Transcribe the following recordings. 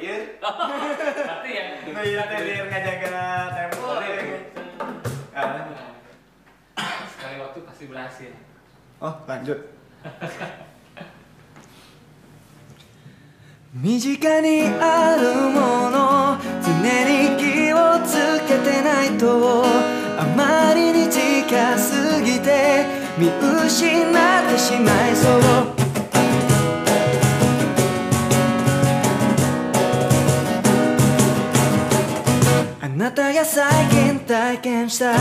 Ieu. Berarti ya. Teh lieur ngajaga tempo. Ah. Sekali waktu pasti berhasil. Oh, lanjut. 身近にあるもの常に気をつけてないとあまりに近すぎて見失ってしまいそうなたが最近体験した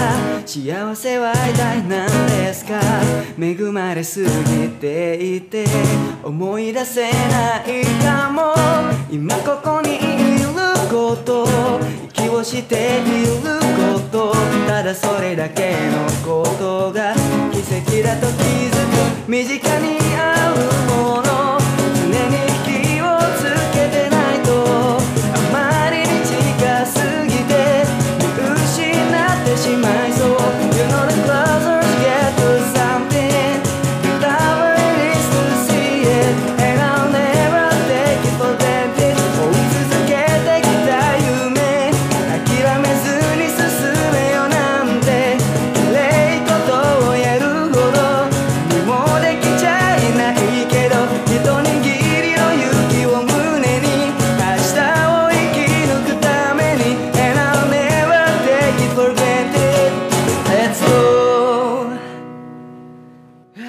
幸せは一体何ですか恵まれすぎていて思い出せないかも。今ここにいること息をしていること。ただそれだけのことが奇跡だと気づく。身近にある。